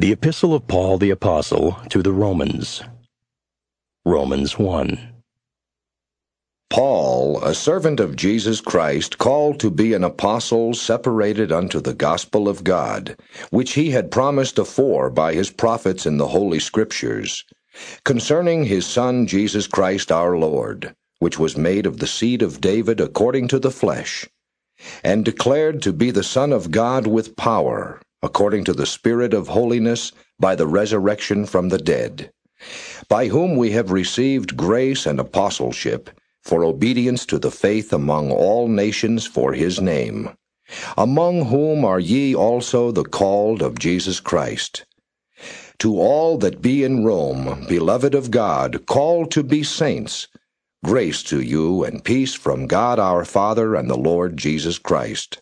The Epistle of Paul the Apostle to the Romans. Romans 1. Paul, a servant of Jesus Christ, called to be an apostle separated unto the gospel of God, which he had promised afore by his prophets in the Holy Scriptures, concerning his Son Jesus Christ our Lord, which was made of the seed of David according to the flesh, and declared to be the Son of God with power according to the Spirit of holiness, by the resurrection from the dead, by whom we have received grace and apostleship, for obedience to the faith among all nations for his name, among whom are ye also the called of Jesus Christ. To all that be in Rome, beloved of God, called to be saints, grace to you and peace from God our Father and the Lord Jesus Christ.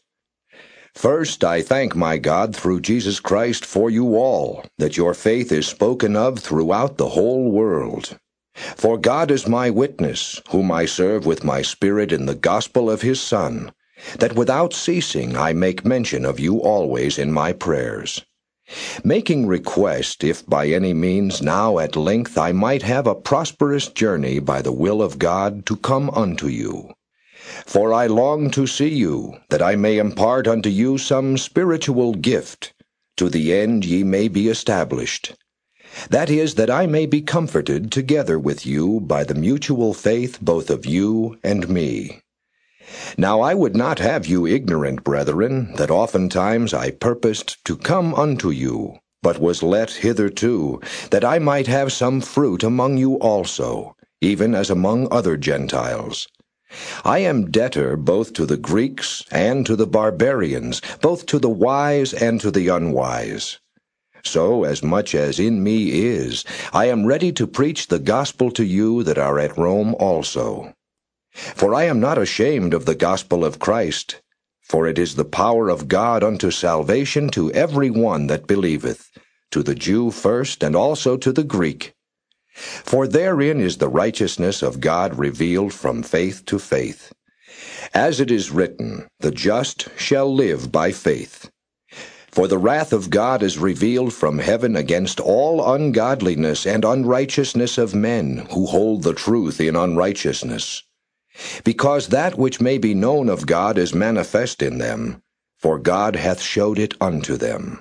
First, I thank my God through Jesus Christ for you all, that your faith is spoken of throughout the whole world. For God is my witness, whom I serve with my Spirit in the gospel of his Son, that without ceasing I make mention of you always in my prayers. Making request, if by any means now at length I might have a prosperous journey by the will of God to come unto you for I long to see you, that I may impart unto you some spiritual gift, to the end ye may be established. That is, that I may be comforted together with you by the mutual faith both of you and me. Now I would not have you ignorant, brethren, that oftentimes I purposed to come unto you, but was let hitherto, that I might have some fruit among you also, even as among other Gentiles. I am debtor both to the Greeks and to the barbarians, both to the wise and to the unwise. So, as much as in me is, I am ready to preach the gospel to you that are at Rome also. For I am not ashamed of the gospel of Christ, for it is the power of God unto salvation to every one that believeth, to the Jew first, and also to the Greek. For therein is the righteousness of God revealed from faith to faith. As it is written, The just shall live by faith. For the wrath of God is revealed from heaven against all ungodliness and unrighteousness of men who hold the truth in unrighteousness. Because that which may be known of God is manifest in them, for God hath showed it unto them.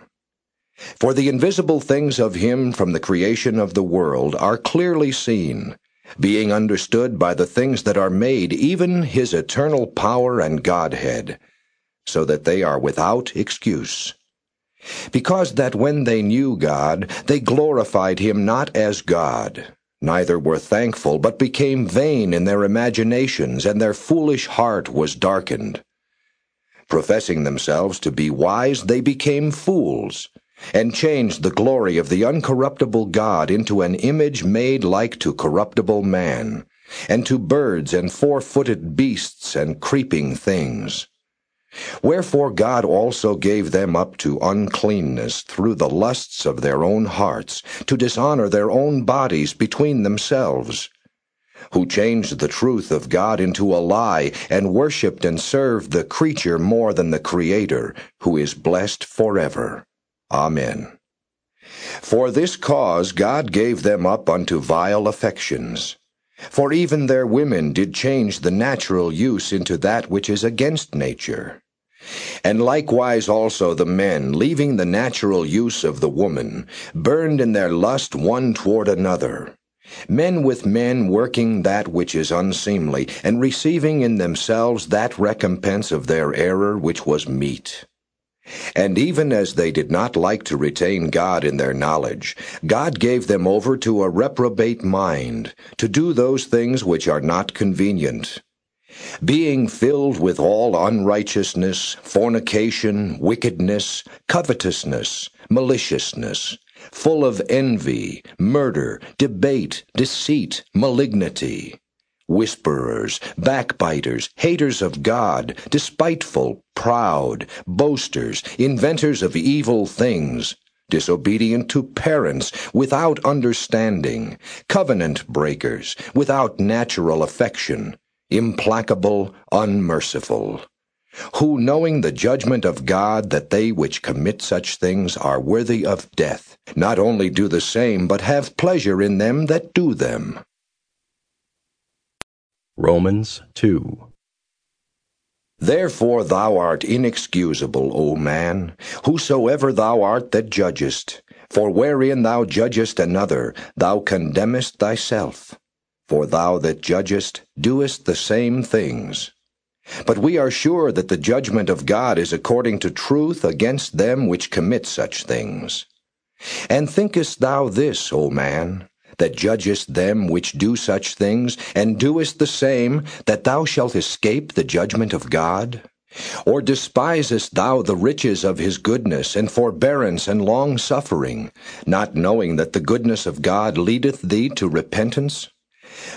For the invisible things of him from the creation of the world are clearly seen, being understood by the things that are made, even his eternal power and Godhead, so that they are without excuse. Because that when they knew God, they glorified him not as God, neither were thankful, but became vain in their imaginations, and their foolish heart was darkened. Professing themselves to be wise, they became fools and changed the glory of the uncorruptible God into an image made like to corruptible man, and to birds and four-footed beasts and creeping things. Wherefore God also gave them up to uncleanness through the lusts of their own hearts, to dishonor their own bodies between themselves, who changed the truth of God into a lie, and worshipped and served the creature more than the Creator, who is blessed forever. Amen. For this cause God gave them up unto vile affections. For even their women did change the natural use into that which is against nature. And likewise also the men, leaving the natural use of the woman, burned in their lust one toward another. Men with men working that which is unseemly, and receiving in themselves that recompense of their error which was meet. And even as they did not like to retain God in their knowledge, God gave them over to a reprobate mind, to do those things which are not convenient. Being filled with all unrighteousness, fornication, wickedness, covetousness, maliciousness, full of envy, murder, debate, deceit, malignity whisperers, backbiters, haters of God, despiteful, proud, boasters, inventors of evil things, disobedient to parents, without understanding, covenant breakers, without natural affection, implacable, unmerciful, who knowing the judgment of God that they which commit such things are worthy of death, not only do the same, but have pleasure in them that do them. Romans 2 Therefore thou art inexcusable, O man, whosoever thou art that judgest. For wherein thou judgest another, thou condemnest thyself. For thou that judgest doest the same things. But we are sure that the judgment of God is according to truth against them which commit such things. And thinkest thou this, O man, that judgest them which do such things, and doest the same, that thou shalt escape the judgment of God? Or despisest thou the riches of his goodness, and forbearance, and long suffering, not knowing that the goodness of God leadeth thee to repentance?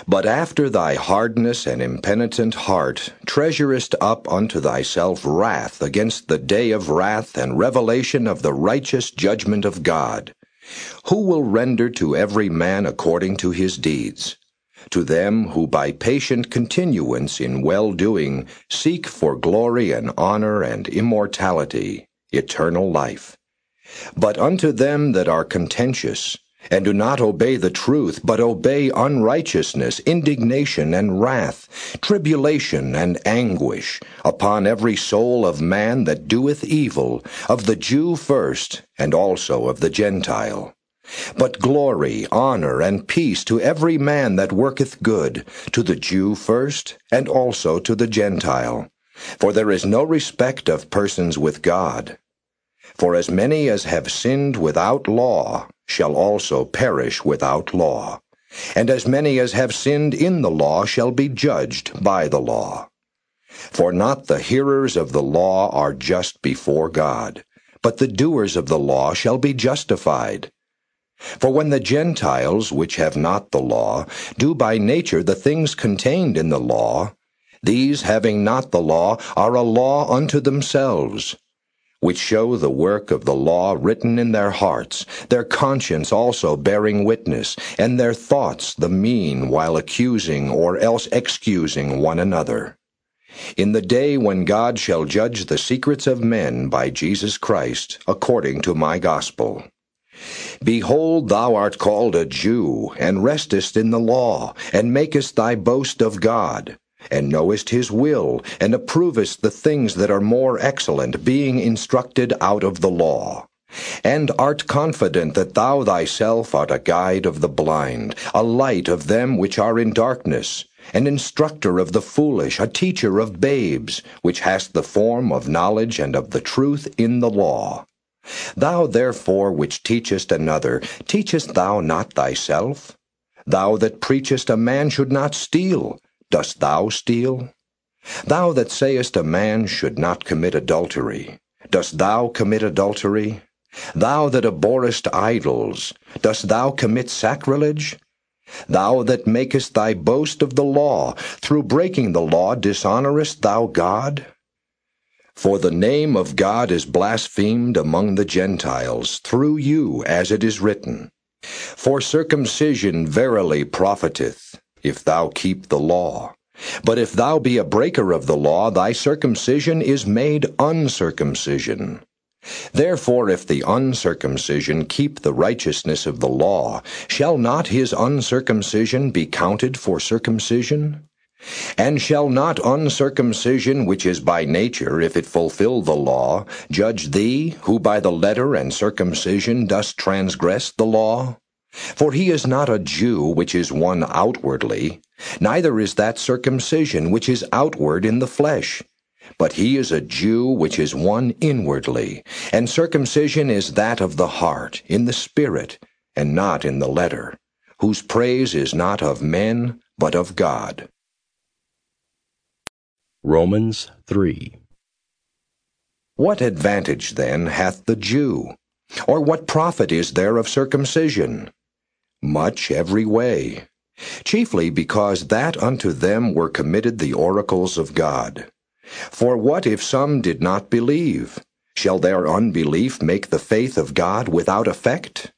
But after thy hardness and impenitent heart treasurest up unto thyself wrath against the day of wrath and revelation of the righteous judgment of God who will render to every man according to his deeds? To them who by patient continuance in well doing seek for glory and honor and immortality, eternal life. But unto them that are contentious, and do not obey the truth, but obey unrighteousness, indignation, and wrath, tribulation, and anguish, upon every soul of man that doeth evil, of the Jew first, and also of the Gentile. But glory, honor, and peace to every man that worketh good, to the Jew first, and also to the Gentile. For there is no respect of persons with God. For as many as have sinned without law shall also perish without law. And as many as have sinned in the law shall be judged by the law. For not the hearers of the law are just before God, but the doers of the law shall be justified. For when the Gentiles, which have not the law, do by nature the things contained in the law, these having not the law are a law unto themselves, which show the work of the law written in their hearts, their conscience also bearing witness, and their thoughts the mean while accusing or else excusing one another. In the day when God shall judge the secrets of men by Jesus Christ, according to my gospel. Behold, thou art called a Jew, and restest in the law, and makest thy boast of God and knowest his will, and approvest the things that are more excellent, being instructed out of the law. And art confident that thou thyself art a guide of the blind, a light of them which are in darkness, an instructor of the foolish, a teacher of babes, which hast the form of knowledge and of the truth in the law. Thou therefore which teachest another, teachest thou not thyself? Thou that preachest a man should not steal, Dost thou steal? Thou that sayest a man should not commit adultery, dost thou commit adultery? Thou that abhorrest idols, dost thou commit sacrilege? Thou that makest thy boast of the law, through breaking the law dishonorest thou God? For the name of God is blasphemed among the Gentiles through you, as it is written. For circumcision verily profiteth, if thou keep the law. But if thou be a breaker of the law, thy circumcision is made uncircumcision. Therefore, if the uncircumcision keep the righteousness of the law, shall not his uncircumcision be counted for circumcision? And shall not uncircumcision, which is by nature, if it fulfill the law, judge thee, who by the letter and circumcision dost transgress the law? For he is not a Jew which is one outwardly, neither is that circumcision which is outward in the flesh. But he is a Jew which is one inwardly, and circumcision is that of the heart, in the spirit, and not in the letter, whose praise is not of men, but of God. Romans 3 What advantage then hath the Jew? Or what profit is there of circumcision? Much every way, chiefly because that unto them were committed the oracles of God. For what if some did not believe? Shall their unbelief make the faith of God without effect?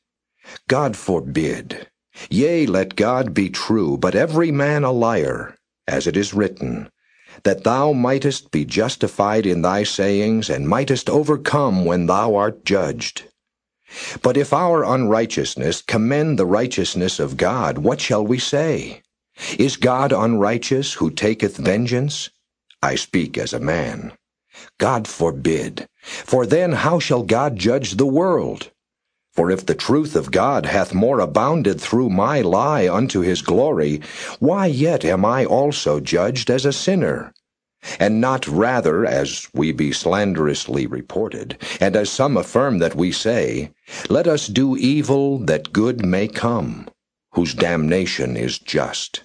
God forbid. Yea, let God be true, but every man a liar, as it is written, that thou mightest be justified in thy sayings, and mightest overcome when thou art judged. But if our unrighteousness commend the righteousness of God, what shall we say? Is God unrighteous who taketh vengeance? I speak as a man. God forbid. For then how shall God judge the world? For if the truth of God hath more abounded through my lie unto his glory, why yet am I also judged as a sinner? And not rather as we be slanderously reported, and as some affirm that we say, Let us do evil that good may come, whose damnation is just.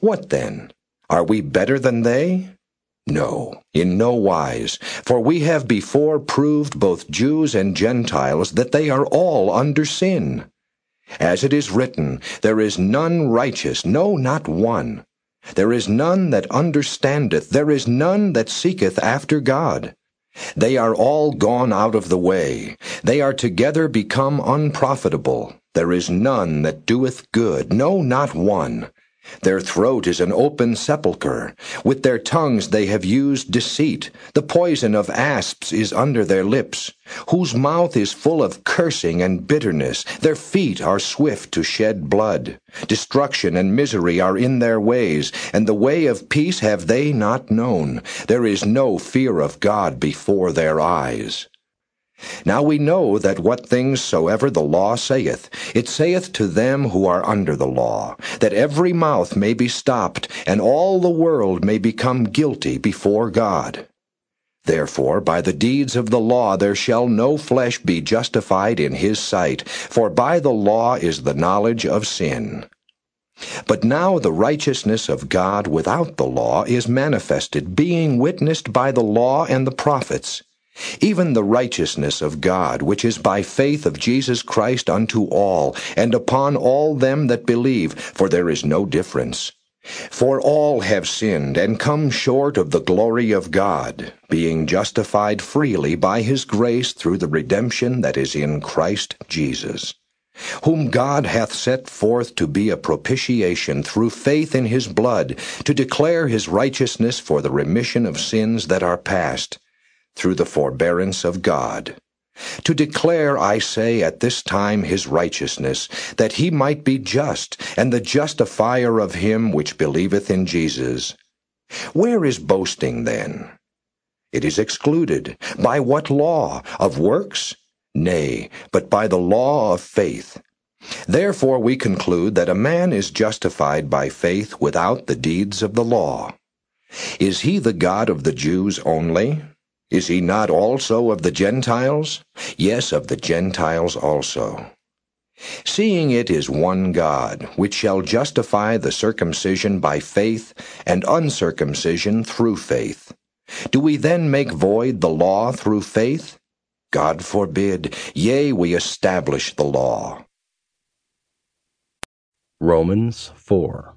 What then? Are we better than they? No, in no wise, for we have before proved both Jews and Gentiles that they are all under sin. As it is written, There is none righteous, no, not one. There is none that understandeth, there is none that seeketh after God. They are all gone out of the way. They are together become unprofitable. There is none that doeth good, no, not one. Their throat is an open sepulchre. With their tongues they have used deceit. The poison of asps is under their lips, whose mouth is full of cursing and bitterness. Their feet are swift to shed blood. Destruction and misery are in their ways, and the way of peace have they not known. There is no fear of God before their eyes. Now we know that what things soever the law saith, it saith to them who are under the law, that every mouth may be stopped, and all the world may become guilty before God. Therefore, by the deeds of the law there shall no flesh be justified in his sight, for by the law is the knowledge of sin. But now the righteousness of God without the law is manifested, being witnessed by the law and the prophets even the righteousness of God, which is by faith of Jesus Christ unto all, and upon all them that believe, for there is no difference. For all have sinned and come short of the glory of God, being justified freely by his grace through the redemption that is in Christ Jesus, whom God hath set forth to be a propitiation through faith in his blood, to declare his righteousness for the remission of sins that are past through the forbearance of God. To declare, I say, at this time his righteousness, that he might be just, and the justifier of him which believeth in Jesus. Where is boasting then? It is excluded. By what law? Of works? Nay, but by the law of faith. Therefore we conclude that a man is justified by faith without the deeds of the law. Is he the God of the Jews only? Is he not also of the Gentiles? Yes, of the Gentiles also. Seeing it is one God, which shall justify the circumcision by faith, and uncircumcision through faith. Do we then make void the law through faith? God forbid. Yea, we establish the law. Romans 4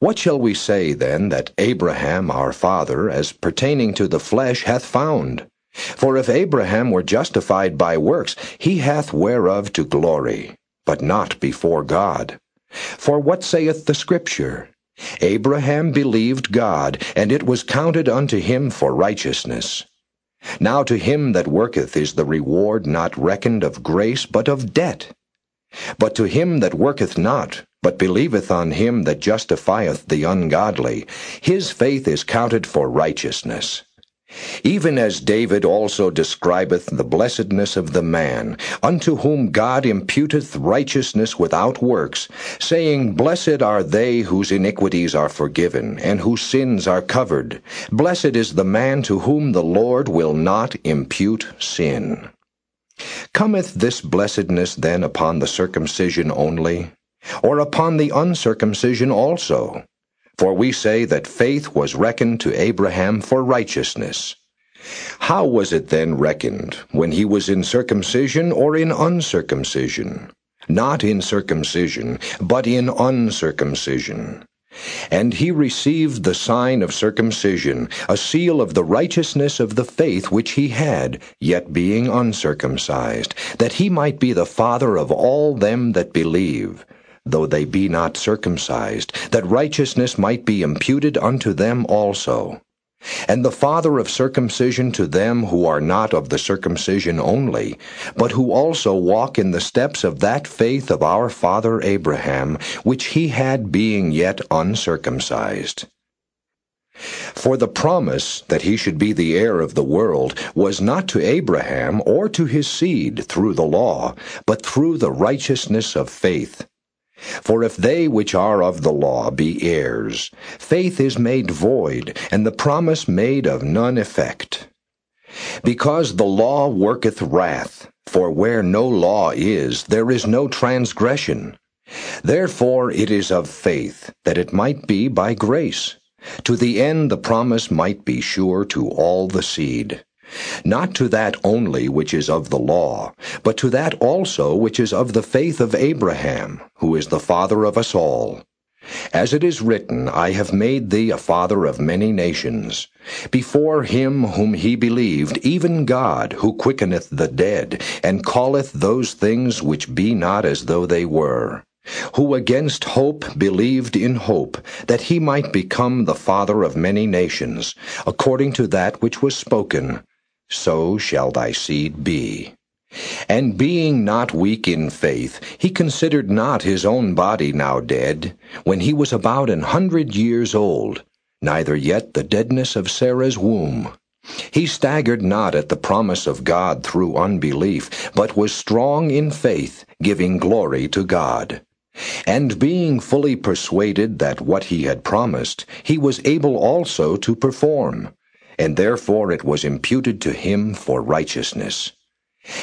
what shall we say then that Abraham our father, as pertaining to the flesh, hath found? For if Abraham were justified by works, he hath whereof to glory, but not before God. For what saith the Scripture? Abraham believed God, and it was counted unto him for righteousness. Now to him that worketh is the reward not reckoned of grace, but of debt. But to him that worketh not, but believeth on him that justifieth the ungodly, his faith is counted for righteousness. Even as David also describeth the blessedness of the man, unto whom God imputeth righteousness without works, saying, Blessed are they whose iniquities are forgiven, and whose sins are covered. Blessed is the man to whom the Lord will not impute sin. Cometh this blessedness then upon the circumcision only? Or upon the uncircumcision also? For we say that faith was reckoned to Abraham for righteousness. How was it then reckoned, when he was in circumcision or in uncircumcision? Not in circumcision, but in uncircumcision. And he received the sign of circumcision, a seal of the righteousness of the faith which he had, yet being uncircumcised, that he might be the father of all them that believe though they be not circumcised, that righteousness might be imputed unto them also. And the father of circumcision to them who are not of the circumcision only, but who also walk in the steps of that faith of our father Abraham, which he had being yet uncircumcised. For the promise that he should be the heir of the world was not to Abraham or to his seed through the law, but through the righteousness of faith. For if they which are of the law be heirs, faith is made void, and the promise made of none effect. Because the law worketh wrath, for where no law is, there is no transgression. Therefore it is of faith, that it might be by grace to the end the promise might be sure to all the seed, not to that only which is of the law, but to that also which is of the faith of Abraham, who is the father of us all. As it is written, I have made thee a father of many nations, before him whom he believed, even God, who quickeneth the dead, and calleth those things which be not as though they were who against hope believed in hope, that he might become the father of many nations, according to that which was spoken, So shall thy seed be. And being not weak in faith, he considered not his own body now dead, when he was about an hundred years old, neither yet the deadness of Sarah's womb. He staggered not at the promise of God through unbelief, but was strong in faith, giving glory to God. And being fully persuaded that what he had promised, he was able also to perform, and therefore it was imputed to him for righteousness.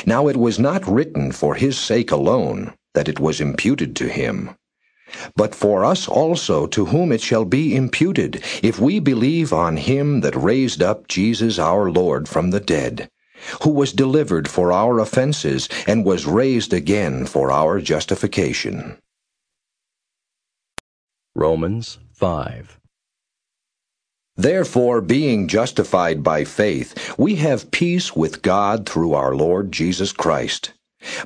Now it was not written for his sake alone that it was imputed to him, but for us also to whom it shall be imputed, if we believe on him that raised up Jesus our Lord from the dead, who was delivered for our offenses, and was raised again for our justification. Romans 5. Therefore, being justified by faith, we have peace with God through our Lord Jesus Christ,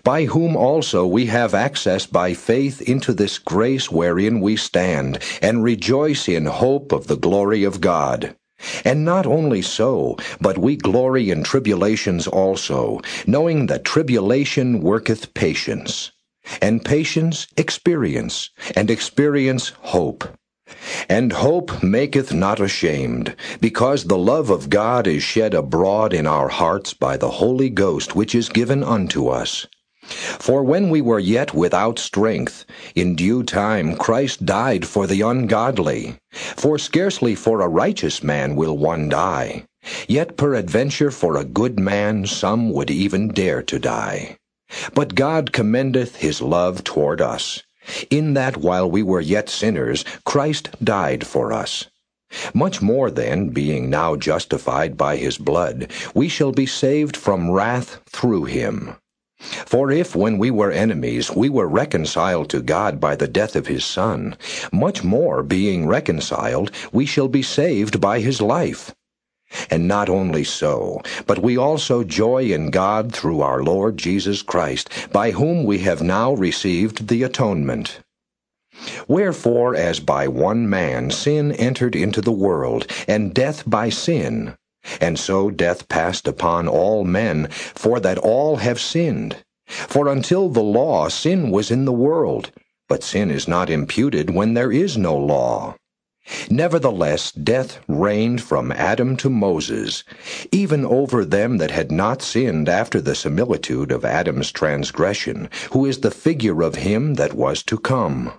by whom also we have access by faith into this grace wherein we stand, and rejoice in hope of the glory of God. And not only so, but we glory in tribulations also, knowing that tribulation worketh patience and patience experience, and experience hope. And hope maketh not ashamed, because the love of God is shed abroad in our hearts by the Holy Ghost which is given unto us. For when we were yet without strength, in due time Christ died for the ungodly. For scarcely for a righteous man will one die, yet peradventure for a good man some would even dare to die. But God commendeth his love toward us, in that while we were yet sinners, Christ died for us. Much more then, being now justified by his blood, we shall be saved from wrath through him. For if when we were enemies we were reconciled to God by the death of his Son, much more being reconciled we shall be saved by his life. And not only so, but we also joy in God through our Lord Jesus Christ, by whom we have now received the atonement. Wherefore, as by one man sin entered into the world, and death by sin, and so death passed upon all men, for that all have sinned. For until the law sin was in the world, but sin is not imputed when there is no law. Nevertheless, death reigned from Adam to Moses, even over them that had not sinned after the similitude of Adam's transgression, who is the figure of him that was to come.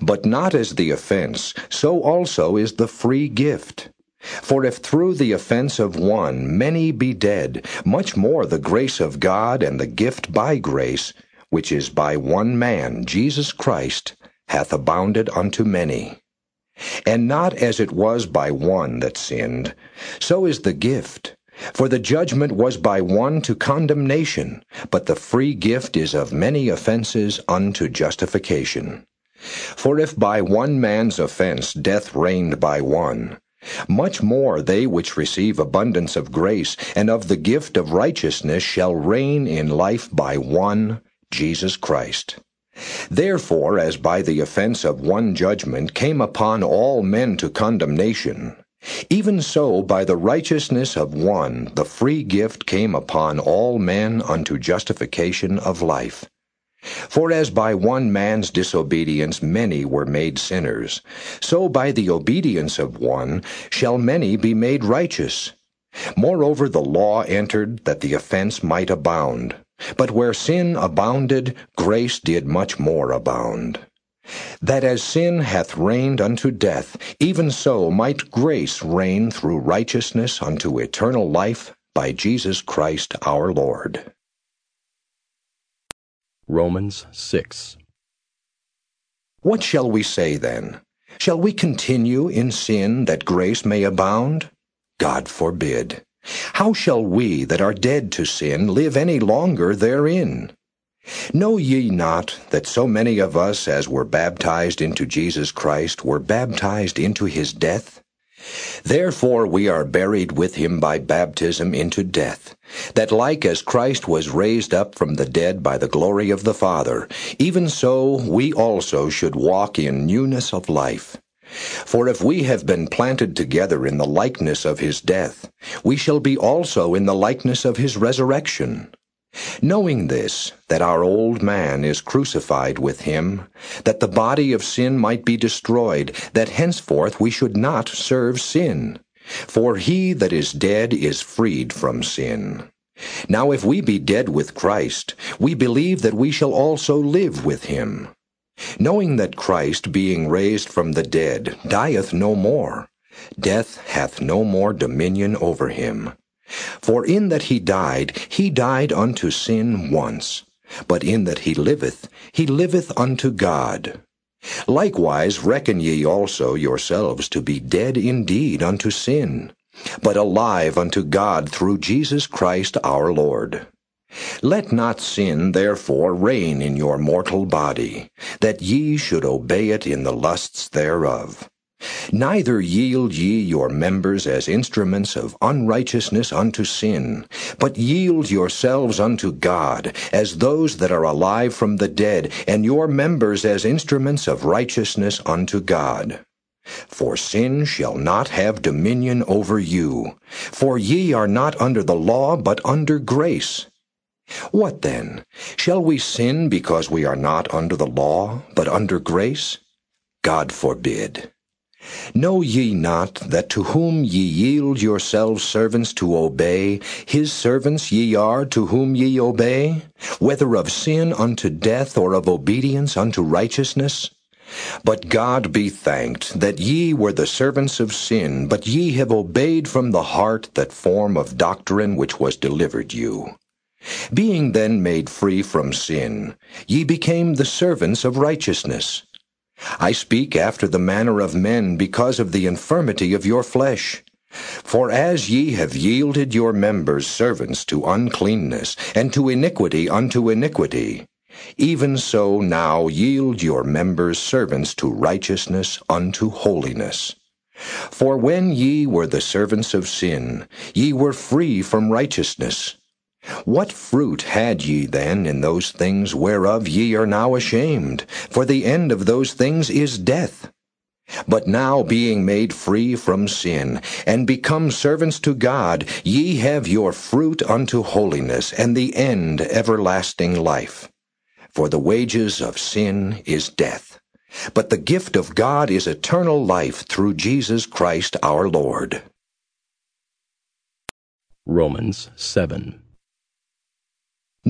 But not as the offense, so also is the free gift. For if through the offense of one many be dead, much more the grace of God and the gift by grace, which is by one man, Jesus Christ, hath abounded unto many. And not as it was by one that sinned, so is the gift. For the judgment was by one to condemnation, but the free gift is of many offenses unto justification. For if by one man's offense death reigned by one, much more they which receive abundance of grace and of the gift of righteousness shall reign in life by one, Jesus Christ. Therefore, as by the offense of one judgment came upon all men to condemnation, even so by the righteousness of one the free gift came upon all men unto justification of life. For as by one man's disobedience many were made sinners, so by the obedience of one shall many be made righteous. Moreover, the law entered that the offense might abound. But where sin abounded, grace did much more abound. That as sin hath reigned unto death, even so might grace reign through righteousness unto eternal life by Jesus Christ our Lord. Romans 6. What shall we say then? Shall we continue in sin that grace may abound? God forbid. How shall we that are dead to sin live any longer therein? Know ye not that so many of us as were baptized into Jesus Christ were baptized into his death? Therefore we are buried with him by baptism into death, that like as Christ was raised up from the dead by the glory of the Father, even so we also should walk in newness of life. For if we have been planted together in the likeness of his death, we shall be also in the likeness of his resurrection. Knowing this, that our old man is crucified with him, that the body of sin might be destroyed, that henceforth we should not serve sin. For he that is dead is freed from sin. Now if we be dead with Christ, we believe that we shall also live with him knowing that Christ, being raised from the dead, dieth no more, death hath no more dominion over him. For in that he died, he died unto sin once, but in that he liveth, he liveth unto God. Likewise reckon ye also yourselves to be dead indeed unto sin, but alive unto God through Jesus Christ our Lord. Let not sin therefore reign in your mortal body, that ye should obey it in the lusts thereof. Neither yield ye your members as instruments of unrighteousness unto sin, but yield yourselves unto God as those that are alive from the dead, and your members as instruments of righteousness unto God. For sin shall not have dominion over you, for ye are not under the law, but under grace. What then? Shall we sin because we are not under the law, but under grace? God forbid. Know ye not that to whom ye yield yourselves servants to obey, his servants ye are to whom ye obey, whether of sin unto death or of obedience unto righteousness? But God be thanked that ye were the servants of sin, but ye have obeyed from the heart that form of doctrine which was delivered you. Being then made free from sin, ye became the servants of righteousness. I speak after the manner of men because of the infirmity of your flesh. For as ye have yielded your members servants to uncleanness, and to iniquity unto iniquity, even so now yield your members servants to righteousness unto holiness. For when ye were the servants of sin, ye were free from righteousness. What fruit had ye then in those things whereof ye are now ashamed? For the end of those things is death. But now being made free from sin, and become servants to God, ye have your fruit unto holiness, and the end everlasting life. For the wages of sin is death. But the gift of God is eternal life through Jesus Christ our Lord. Romans 7.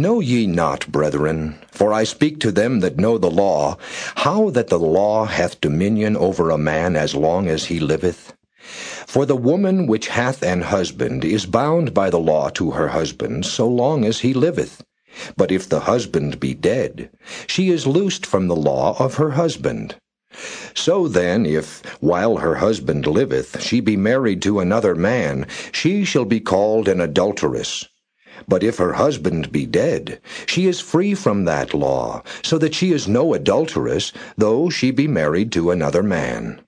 Know ye not, brethren, for I speak to them that know the law, how that the law hath dominion over a man as long as he liveth? For the woman which hath an husband is bound by the law to her husband so long as he liveth. But if the husband be dead, she is loosed from the law of her husband. So then, if, while her husband liveth, she be married to another man, she shall be called an adulteress. But if her husband be dead, she is free from that law, so that she is no adulteress, though she be married to another man.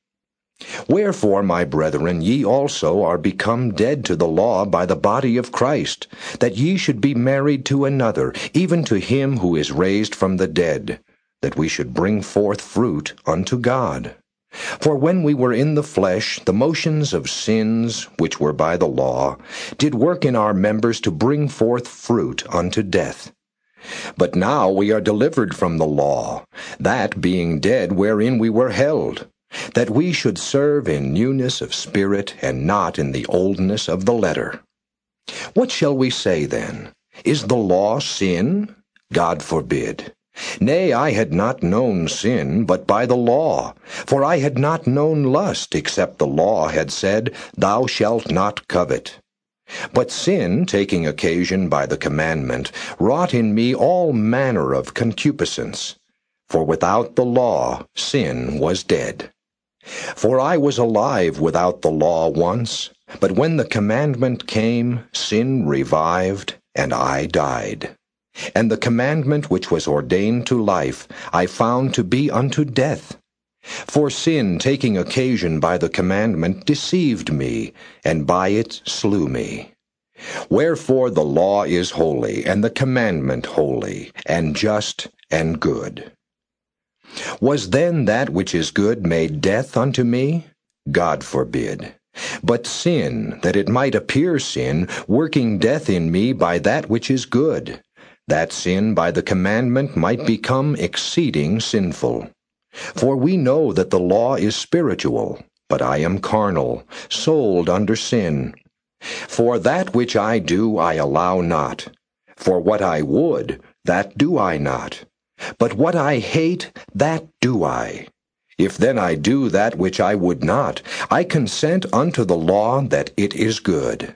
Wherefore, my brethren, ye also are become dead to the law by the body of Christ, that ye should be married to another, even to him who is raised from the dead, that we should bring forth fruit unto God. For when we were in the flesh, the motions of sins, which were by the law, did work in our members to bring forth fruit unto death. But now we are delivered from the law, that being dead wherein we were held, that we should serve in newness of spirit and not in the oldness of the letter. What shall we say then? Is the law sin? God forbid. Nay, I had not known sin, but by the law. For I had not known lust, except the law had said, Thou shalt not covet. But sin, taking occasion by the commandment, wrought in me all manner of concupiscence. For without the law sin was dead. For I was alive without the law once, but when the commandment came, sin revived, and I died. And the commandment which was ordained to life I found to be unto death. For sin, taking occasion by the commandment, deceived me, and by it slew me. Wherefore the law is holy, and the commandment holy, and just, and good. Was then that which is good made death unto me? God forbid. But sin, that it might appear sin, working death in me by that which is good that sin by the commandment might become exceeding sinful. For we know that the law is spiritual, but I am carnal, sold under sin. For that which I do I allow not. For what I would, that do I not. But what I hate, that do I. If then I do that which I would not, I consent unto the law that it is good.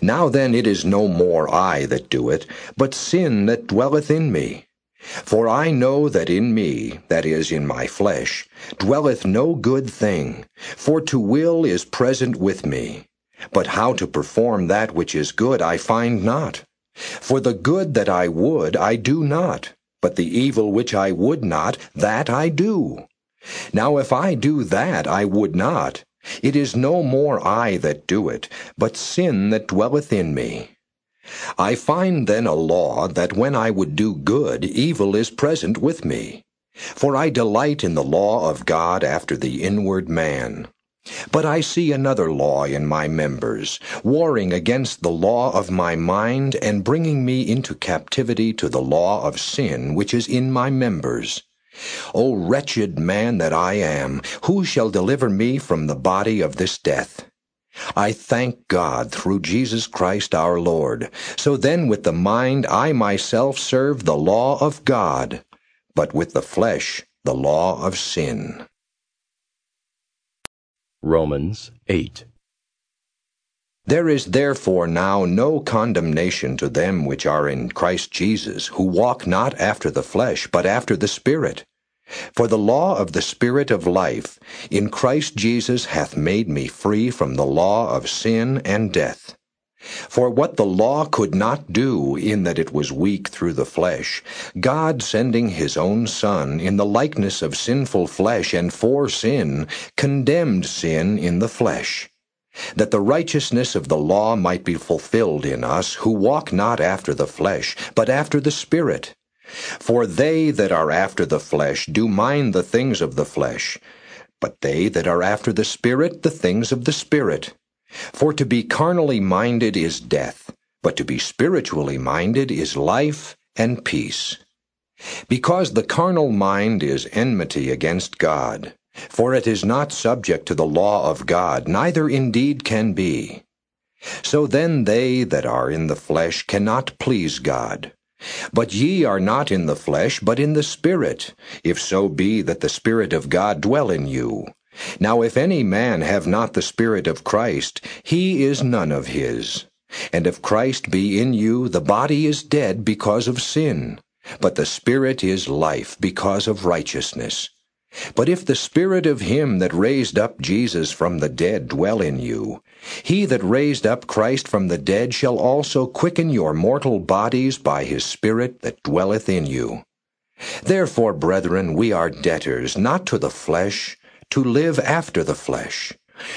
Now then it is no more I that do it, but sin that dwelleth in me. For I know that in me, that is, in my flesh, dwelleth no good thing, for to will is present with me. But how to perform that which is good I find not. For the good that I would I do not, but the evil which I would not, that I do. Now if I do that I would not, it is no more I that do it, but sin that dwelleth in me. I find then a law that when I would do good, evil is present with me. For I delight in the law of God after the inward man. But I see another law in my members, warring against the law of my mind, and bringing me into captivity to the law of sin which is in my members. O wretched man that I am, who shall deliver me from the body of this death? I thank God through Jesus Christ our Lord. So then with the mind I myself serve the law of God, but with the flesh the law of sin. Romans 8. There is therefore now no condemnation to them which are in Christ Jesus, who walk not after the flesh, but after the Spirit. For the law of the Spirit of life in Christ Jesus hath made me free from the law of sin and death. For what the law could not do, in that it was weak through the flesh, God sending his own Son in the likeness of sinful flesh and for sin, condemned sin in the flesh that the righteousness of the law might be fulfilled in us who walk not after the flesh, but after the Spirit. For they that are after the flesh do mind the things of the flesh, but they that are after the Spirit the things of the Spirit. For to be carnally minded is death, but to be spiritually minded is life and peace. Because the carnal mind is enmity against God. For it is not subject to the law of God, neither indeed can be. So then they that are in the flesh cannot please God. But ye are not in the flesh, but in the Spirit, if so be that the Spirit of God dwell in you. Now if any man have not the Spirit of Christ, he is none of his. And if Christ be in you, the body is dead because of sin, but the Spirit is life because of righteousness. But if the Spirit of him that raised up Jesus from the dead dwell in you, he that raised up Christ from the dead shall also quicken your mortal bodies by his Spirit that dwelleth in you. Therefore, brethren, we are debtors, not to the flesh, to live after the flesh.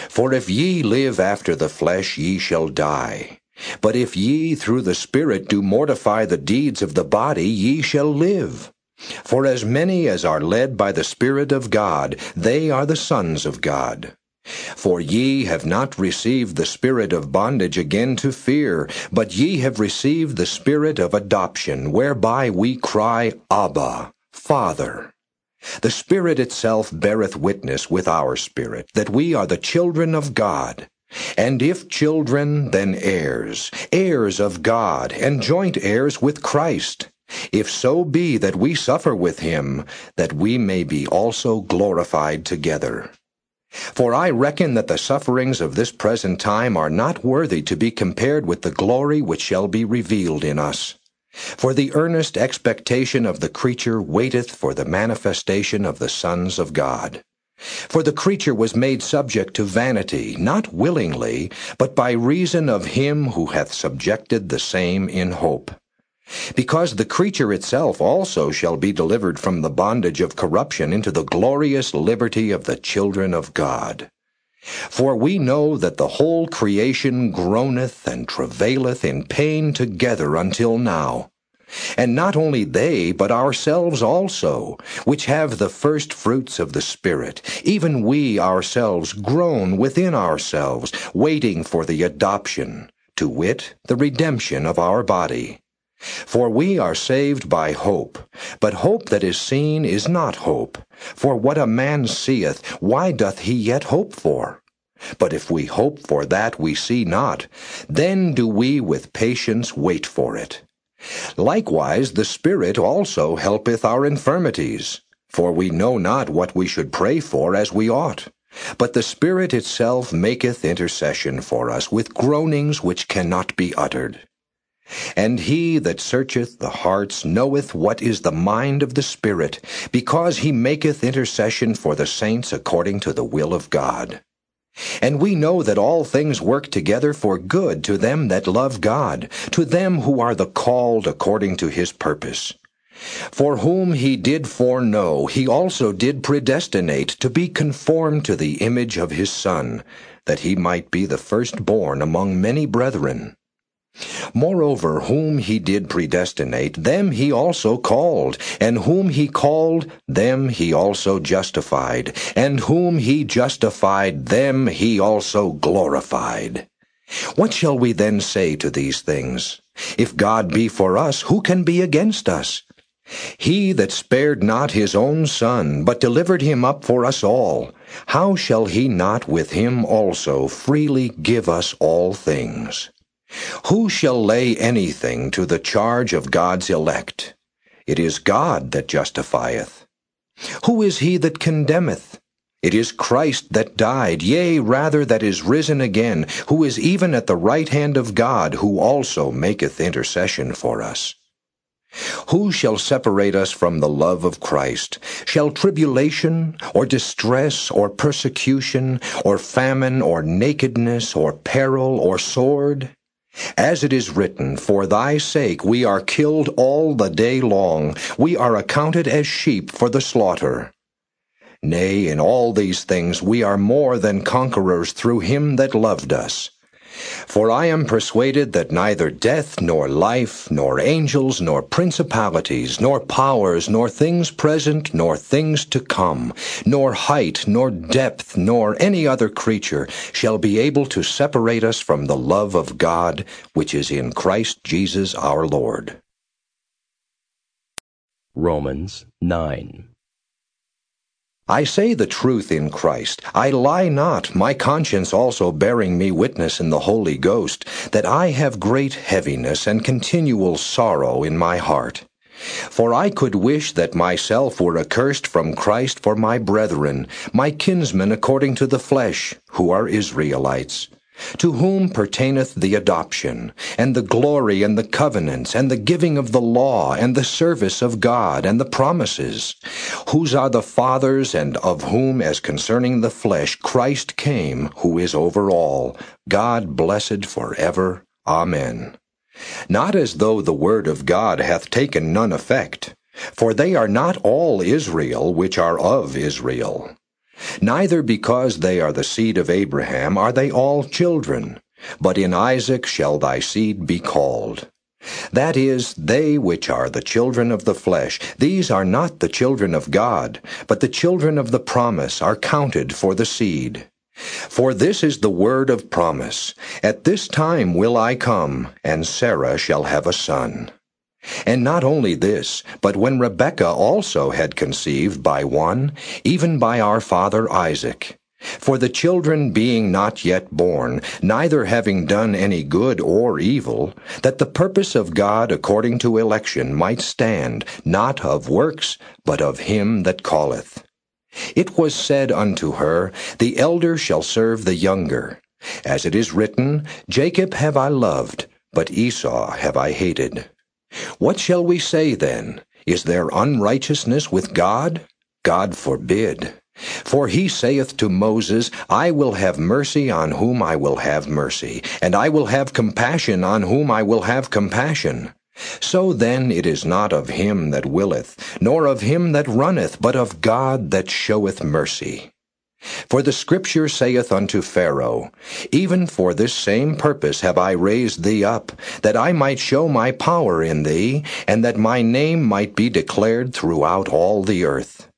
For if ye live after the flesh, ye shall die. But if ye through the Spirit do mortify the deeds of the body, ye shall live. For as many as are led by the Spirit of God, they are the sons of God. For ye have not received the spirit of bondage again to fear, but ye have received the spirit of adoption, whereby we cry, Abba, Father. The Spirit itself beareth witness with our spirit that we are the children of God. And if children, then heirs, heirs of God, and joint heirs with Christ. If so be that we suffer with him, that we may be also glorified together. For I reckon that the sufferings of this present time are not worthy to be compared with the glory which shall be revealed in us. For the earnest expectation of the creature waiteth for the manifestation of the sons of God. For the creature was made subject to vanity, not willingly, but by reason of him who hath subjected the same in hope. Because the creature itself also shall be delivered from the bondage of corruption into the glorious liberty of the children of God. For we know that the whole creation groaneth and travaileth in pain together until now. And not only they, but ourselves also, which have the first fruits of the Spirit, even we ourselves groan within ourselves, waiting for the adoption, to wit, the redemption of our body. For we are saved by hope, but hope that is seen is not hope. For what a man seeth, why doth he yet hope for? But if we hope for that we see not, then do we with patience wait for it. Likewise the Spirit also helpeth our infirmities, for we know not what we should pray for as we ought. But the Spirit itself maketh intercession for us with groanings which cannot be uttered. And he that searcheth the hearts knoweth what is the mind of the Spirit, because he maketh intercession for the saints according to the will of God. And we know that all things work together for good to them that love God, to them who are the called according to his purpose. For whom he did foreknow, he also did predestinate to be conformed to the image of his Son, that he might be the firstborn among many brethren. Moreover, whom he did predestinate, them he also called, and whom he called, them he also justified, and whom he justified, them he also glorified. What shall we then say to these things? If God be for us, who can be against us? He that spared not his own Son, but delivered him up for us all, how shall he not with him also freely give us all things? Who shall lay anything to the charge of God's elect? It is God that justifieth. Who is he that condemneth? It is Christ that died, yea, rather that is risen again, who is even at the right hand of God, who also maketh intercession for us. Who shall separate us from the love of Christ? Shall tribulation, or distress, or persecution, or famine, or nakedness, or peril, or sword? As it is written, For thy sake we are killed all the day long, we are accounted as sheep for the slaughter. Nay, in all these things we are more than conquerors through him that loved us. For I am persuaded that neither death, nor life, nor angels, nor principalities, nor powers, nor things present, nor things to come, nor height, nor depth, nor any other creature shall be able to separate us from the love of God which is in Christ Jesus our Lord. Romans 9. I say the truth in Christ. I lie not, my conscience also bearing me witness in the Holy Ghost, that I have great heaviness and continual sorrow in my heart. For I could wish that myself were accursed from Christ for my brethren, my kinsmen according to the flesh, who are Israelites to whom pertaineth the adoption, and the glory, and the covenants, and the giving of the law, and the service of God, and the promises, whose are the fathers, and of whom, as concerning the flesh, Christ came, who is over all, God blessed for ever. Amen. Not as though the word of God hath taken none effect, for they are not all Israel which are of Israel. Neither because they are the seed of Abraham are they all children, but in Isaac shall thy seed be called. That is, they which are the children of the flesh, these are not the children of God, but the children of the promise are counted for the seed. For this is the word of promise At this time will I come, and Sarah shall have a son. And not only this, but when Rebekah also had conceived by one, even by our father Isaac, for the children being not yet born, neither having done any good or evil, that the purpose of God according to election might stand, not of works, but of him that calleth. It was said unto her, The elder shall serve the younger. As it is written, Jacob have I loved, but Esau have I hated. What shall we say then? Is there unrighteousness with God? God forbid. For he saith to Moses, I will have mercy on whom I will have mercy, and I will have compassion on whom I will have compassion. So then it is not of him that willeth, nor of him that runneth, but of God that showeth mercy. For the Scripture saith unto Pharaoh, Even for this same purpose have I raised thee up, that I might show my power in thee, and that my name might be declared throughout all the earth.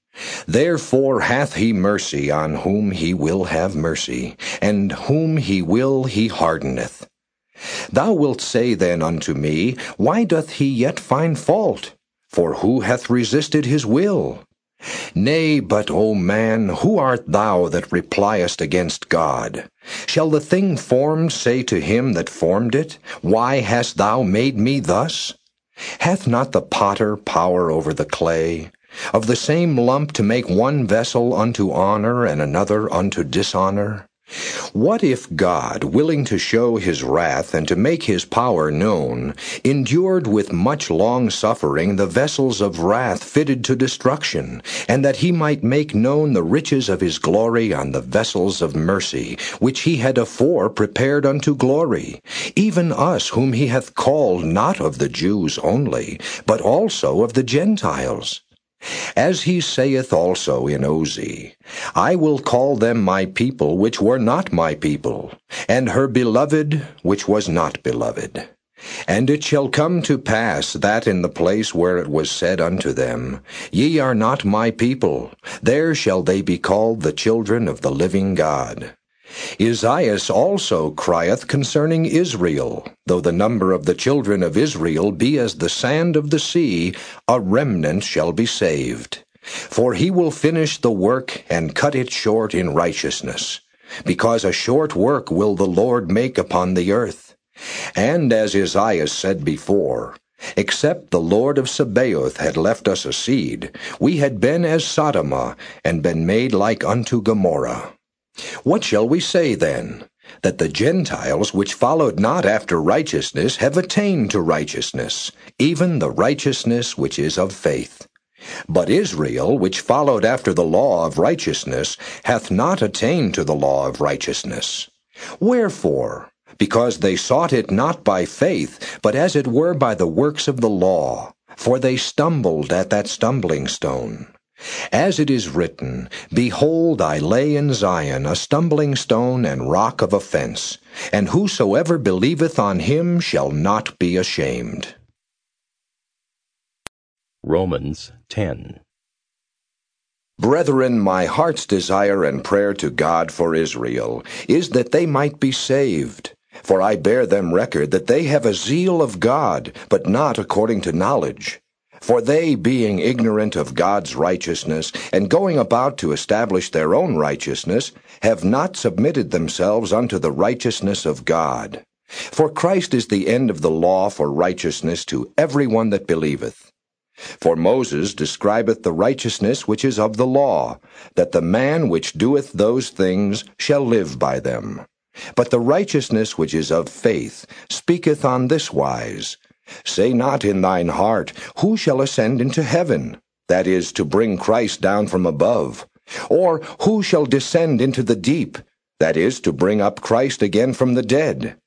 Therefore hath he mercy on whom he will have mercy, and whom he will he hardeneth. Thou wilt say then unto me, Why doth he yet find fault? For who hath resisted his will? Nay, but, O man, who art thou that repliest against God? Shall the thing formed say to him that formed it, Why hast thou made me thus? Hath not the potter power over the clay? Of the same lump to make one vessel unto honor and another unto dishonor? What if God, willing to show his wrath and to make his power known, endured with much long suffering the vessels of wrath fitted to destruction, and that he might make known the riches of his glory on the vessels of mercy, which he had afore prepared unto glory, even us whom he hath called not of the Jews only, but also of the Gentiles? As he saith also in Osee, I will call them my people which were not my people, and her beloved which was not beloved. And it shall come to pass that in the place where it was said unto them, Ye are not my people, there shall they be called the children of the living God. Esaias also crieth concerning Israel, though the number of the children of Israel be as the sand of the sea, a remnant shall be saved. For he will finish the work and cut it short in righteousness, because a short work will the Lord make upon the earth. And as Esaias said before, Except the Lord of Sabaoth had left us a seed, we had been as Sodom, and been made like unto Gomorrah. What shall we say then? That the Gentiles which followed not after righteousness have attained to righteousness, even the righteousness which is of faith. But Israel, which followed after the law of righteousness, hath not attained to the law of righteousness. Wherefore? Because they sought it not by faith, but as it were by the works of the law, for they stumbled at that stumbling stone. As it is written, Behold, I lay in Zion a stumbling stone and rock of offense, and whosoever believeth on him shall not be ashamed. Romans 10. Brethren, my heart's desire and prayer to God for Israel is that they might be saved. For I bear them record that they have a zeal of God, but not according to knowledge. For they, being ignorant of God's righteousness, and going about to establish their own righteousness, have not submitted themselves unto the righteousness of God. For Christ is the end of the law for righteousness to every one that believeth. For Moses describeth the righteousness which is of the law, that the man which doeth those things shall live by them. But the righteousness which is of faith speaketh on this wise, Say not in thine heart, Who shall ascend into heaven? That is, to bring Christ down from above. Or, Who shall descend into the deep? That is, to bring up Christ again from the dead.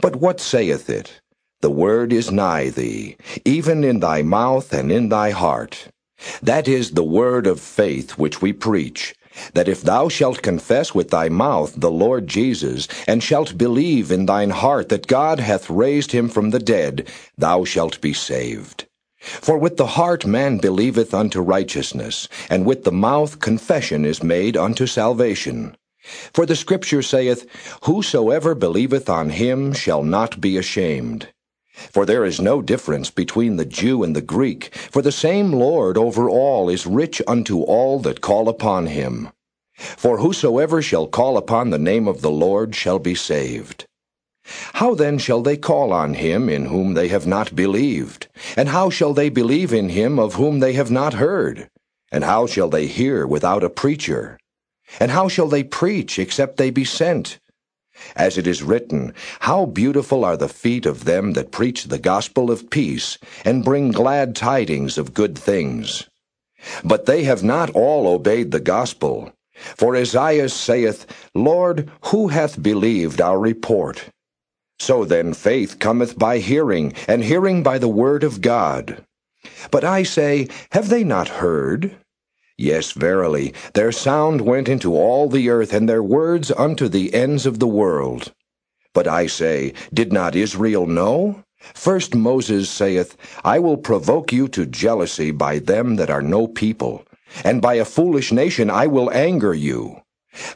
But what saith it? The word is nigh thee, even in thy mouth and in thy heart. That is the word of faith which we preach, that if thou shalt confess with thy mouth the Lord Jesus, and shalt believe in thine heart that God hath raised him from the dead, thou shalt be saved. For with the heart man believeth unto righteousness, and with the mouth confession is made unto salvation. For the Scripture saith, Whosoever believeth on him shall not be ashamed. For there is no difference between the Jew and the Greek, for the same Lord over all is rich unto all that call upon him. For whosoever shall call upon the name of the Lord shall be saved. How then shall they call on him in whom they have not believed? And how shall they believe in him of whom they have not heard? And how shall they hear without a preacher? And how shall they preach except they be sent? As it is written, How beautiful are the feet of them that preach the gospel of peace, and bring glad tidings of good things. But they have not all obeyed the gospel. For Esaias saith, Lord, who hath believed our report? So then faith cometh by hearing, and hearing by the word of God. But I say, have they not heard? Yes, verily, their sound went into all the earth, and their words unto the ends of the world. But I say, did not Israel know? First Moses saith, I will provoke you to jealousy by them that are no people, and by a foolish nation I will anger you.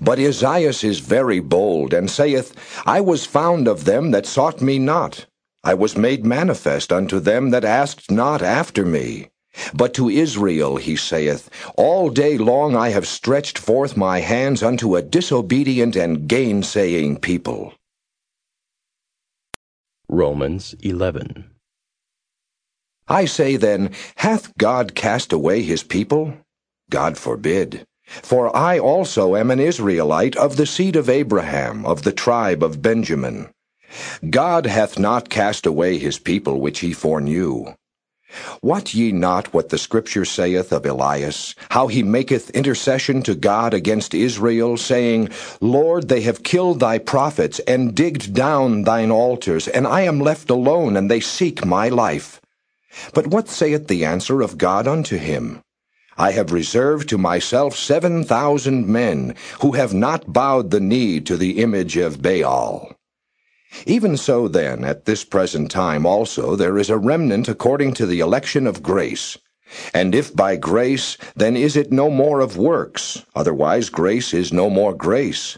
But Esaias is very bold, and saith, I was found of them that sought me not. I was made manifest unto them that asked not after me. But to Israel he saith, All day long I have stretched forth my hands unto a disobedient and gainsaying people. Romans 11. I say then, Hath God cast away his people? God forbid. For I also am an Israelite of the seed of Abraham, of the tribe of Benjamin. God hath not cast away his people which he foreknew. Wot ye not what the Scripture saith of Elias, how he maketh intercession to God against Israel, saying, Lord, they have killed thy prophets, and digged down thine altars, and I am left alone, and they seek my life. But what saith the answer of God unto him? I have reserved to myself seven thousand men, who have not bowed the knee to the image of Baal. Even so, then, at this present time also there is a remnant according to the election of grace. And if by grace, then is it no more of works, otherwise grace is no more grace.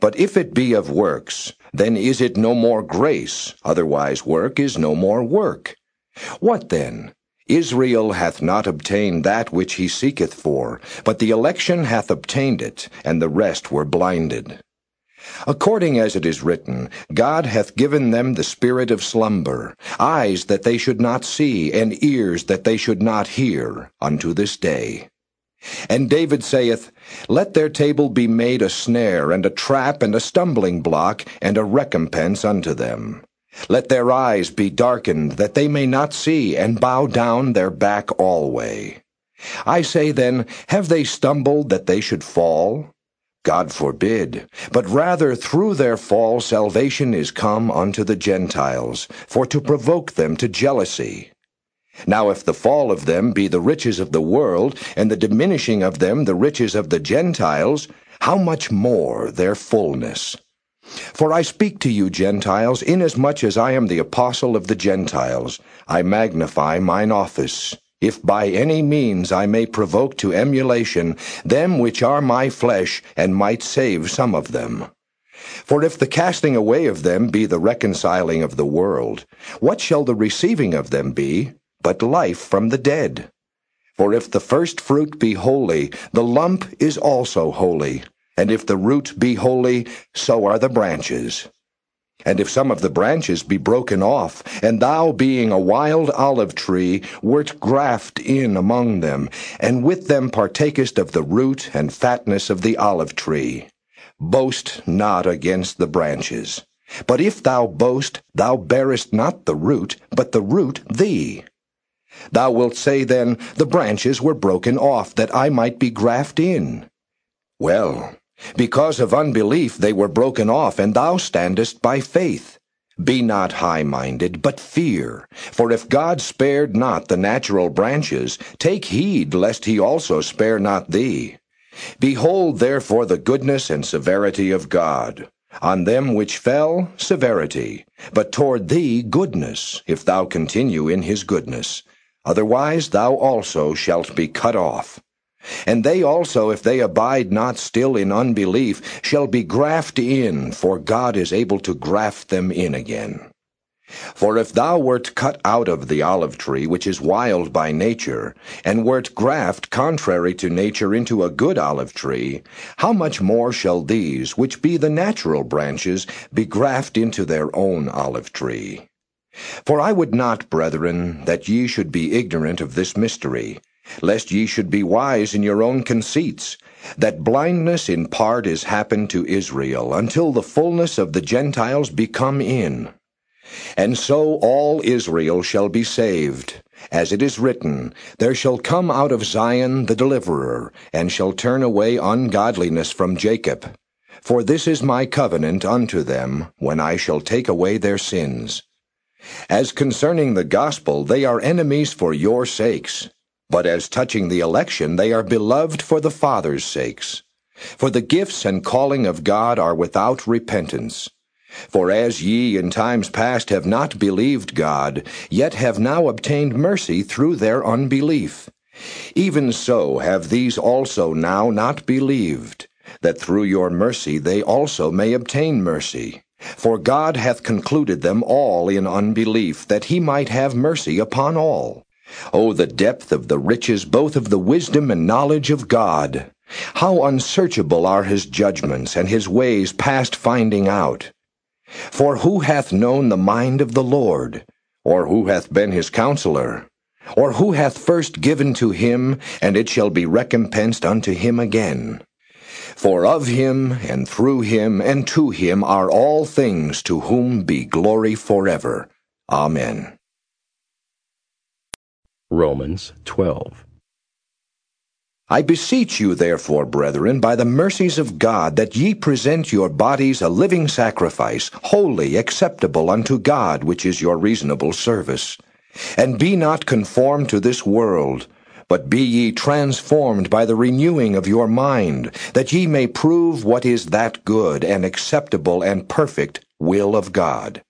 But if it be of works, then is it no more grace, otherwise work is no more work. What then? Israel hath not obtained that which he seeketh for, but the election hath obtained it, and the rest were blinded. According as it is written, God hath given them the spirit of slumber, eyes that they should not see, and ears that they should not hear, unto this day. And David saith, Let their table be made a snare, and a trap, and a stumbling block, and a recompense unto them. Let their eyes be darkened, that they may not see, and bow down their back alway. I say then, have they stumbled that they should fall? God forbid. But rather through their fall salvation is come unto the Gentiles, for to provoke them to jealousy. Now if the fall of them be the riches of the world, and the diminishing of them the riches of the Gentiles, how much more their fullness? For I speak to you, Gentiles, inasmuch as I am the apostle of the Gentiles. I magnify mine office, if by any means I may provoke to emulation them which are my flesh, and might save some of them. For if the casting away of them be the reconciling of the world, what shall the receiving of them be, but life from the dead? For if the first fruit be holy, the lump is also holy. And if the root be holy, so are the branches. And if some of the branches be broken off, and thou, being a wild olive tree, wert graft in among them, and with them partakest of the root and fatness of the olive tree, boast not against the branches. But if thou boast, thou bearest not the root, but the root thee. Thou wilt say then, The branches were broken off, that I might be graft in. Well, because of unbelief they were broken off, and thou standest by faith. Be not high minded, but fear. For if God spared not the natural branches, take heed lest he also spare not thee. Behold therefore the goodness and severity of God. On them which fell, severity, but toward thee goodness, if thou continue in his goodness. Otherwise thou also shalt be cut off. And they also, if they abide not still in unbelief, shall be grafted in, for God is able to graft them in again. For if thou wert cut out of the olive tree, which is wild by nature, and wert graft contrary to nature into a good olive tree, how much more shall these, which be the natural branches, be grafted into their own olive tree? For I would not, brethren, that ye should be ignorant of this mystery, lest ye should be wise in your own conceits, that blindness in part is happened to Israel, until the fullness of the Gentiles be come in. And so all Israel shall be saved. As it is written, There shall come out of Zion the deliverer, and shall turn away ungodliness from Jacob. For this is my covenant unto them, when I shall take away their sins. As concerning the gospel, they are enemies for your sakes. But as touching the election, they are beloved for the Father's sakes. For the gifts and calling of God are without repentance. For as ye in times past have not believed God, yet have now obtained mercy through their unbelief, even so have these also now not believed, that through your mercy they also may obtain mercy. For God hath concluded them all in unbelief, that he might have mercy upon all. O the depth of the riches both of the wisdom and knowledge of God! How unsearchable are his judgments, and his ways past finding out! For who hath known the mind of the Lord? Or who hath been his counselor? Or who hath first given to him, and it shall be recompensed unto him again? For of him, and through him, and to him are all things, to whom be glory forever. Amen. Romans 12. I beseech you, therefore, brethren, by the mercies of God, that ye present your bodies a living sacrifice, holy, acceptable unto God, which is your reasonable service. And be not conformed to this world, but be ye transformed by the renewing of your mind, that ye may prove what is that good and acceptable and perfect will of God.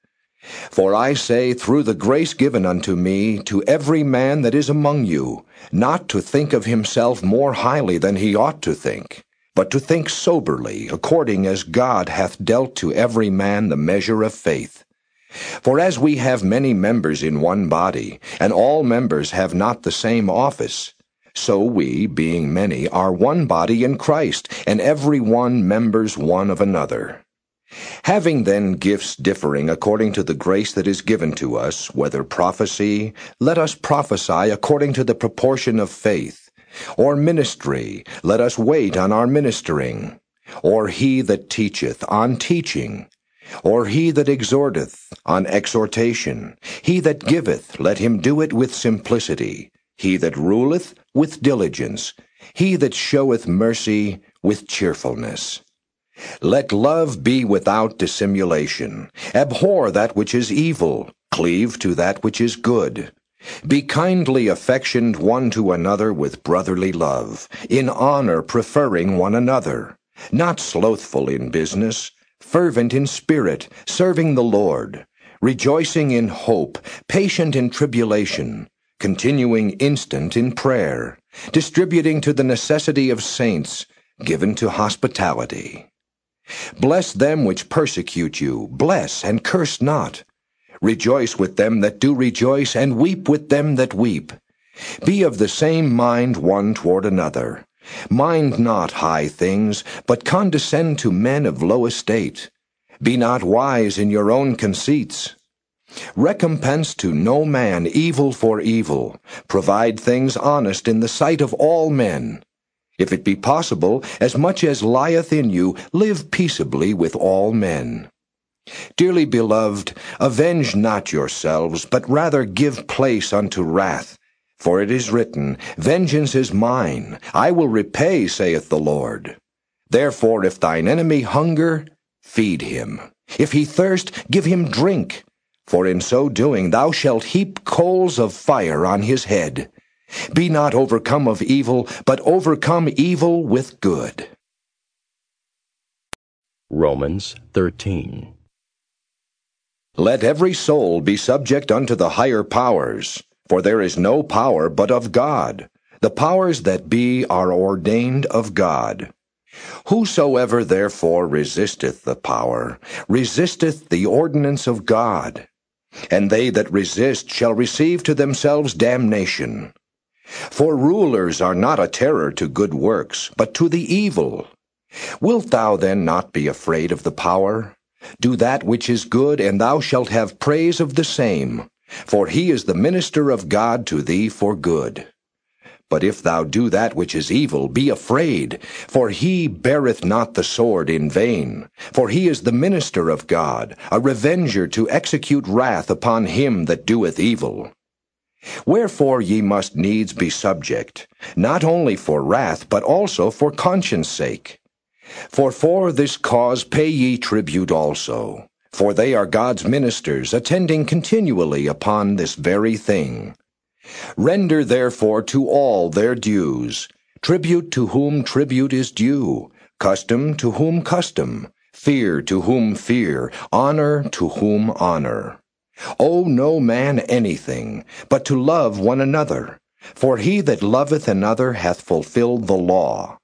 For I say, through the grace given unto me, to every man that is among you, not to think of himself more highly than he ought to think, but to think soberly, according as God hath dealt to every man the measure of faith. For as we have many members in one body, and all members have not the same office, so we, being many, are one body in Christ, and every one members one of another. Having then gifts differing according to the grace that is given to us, whether prophecy, let us prophesy according to the proportion of faith, or ministry, let us wait on our ministering, or he that teacheth on teaching, or he that exhorteth on exhortation, he that giveth, let him do it with simplicity, he that ruleth with diligence, he that showeth mercy with cheerfulness. Let love be without dissimulation. Abhor that which is evil. Cleave to that which is good. Be kindly affectioned one to another with brotherly love, in honor preferring one another, not slothful in business, fervent in spirit, serving the Lord, rejoicing in hope, patient in tribulation, continuing instant in prayer, distributing to the necessity of saints, given to hospitality. Bless them which persecute you, bless and curse not. Rejoice with them that do rejoice, and weep with them that weep. Be of the same mind one toward another. Mind not high things, but condescend to men of low estate. Be not wise in your own conceits. Recompense to no man evil for evil. Provide things honest in the sight of all men. If it be possible, as much as lieth in you, live peaceably with all men. Dearly beloved, avenge not yourselves, but rather give place unto wrath. For it is written, Vengeance is mine, I will repay, saith the Lord. Therefore, if thine enemy hunger, feed him. If he thirst, give him drink. For in so doing thou shalt heap coals of fire on his head. Be not overcome of evil, but overcome evil with good. Romans 13. Let every soul be subject unto the higher powers, for there is no power but of God. The powers that be are ordained of God. Whosoever therefore resisteth the power, resisteth the ordinance of God. And they that resist shall receive to themselves damnation. For rulers are not a terror to good works, but to the evil. Wilt thou then not be afraid of the power? Do that which is good, and thou shalt have praise of the same, for he is the minister of God to thee for good. But if thou do that which is evil, be afraid, for he beareth not the sword in vain. For he is the minister of God, a revenger to execute wrath upon him that doeth evil. Wherefore ye must needs be subject, not only for wrath, but also for conscience sake. For for this cause pay ye tribute also, for they are God's ministers, attending continually upon this very thing. Render therefore to all their dues, tribute to whom tribute is due, custom to whom custom, fear to whom fear, honor to whom honor. Owe no man anything, but to love one another, for he that loveth another hath fulfilled the law.